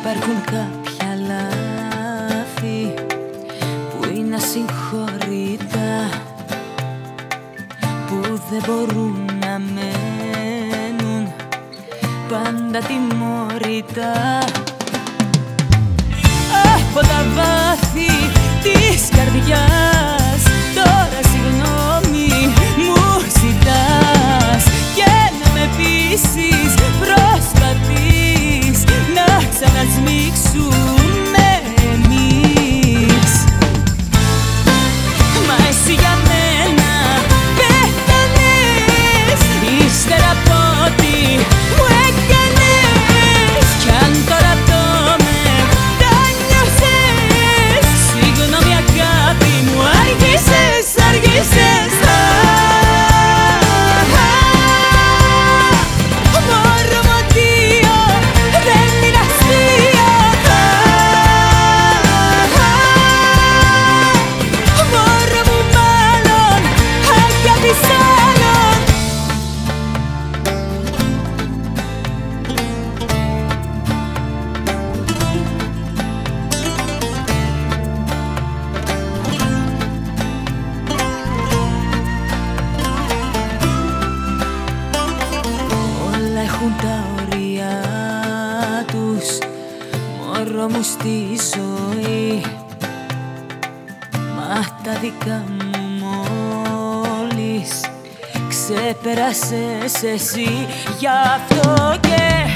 Υπάρχουν κάποια πάντα τιμωρητά. Από τα βάθη της καρδιάς τώρα συγγνώμη μου ζητάς. Και να με πείσεις προσπαθείς να ξανασμίξουμε έχουν τα όρια τους Μωρό μου στη ζωή. Μα τα δικά μου μόλις Ξεπέρασες εσύ. Γι' αυτό και